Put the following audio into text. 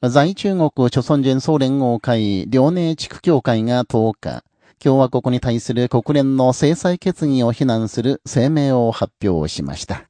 在中国諸村人総連合会遼寧地区協会が10日、共和国に対する国連の制裁決議を非難する声明を発表しました。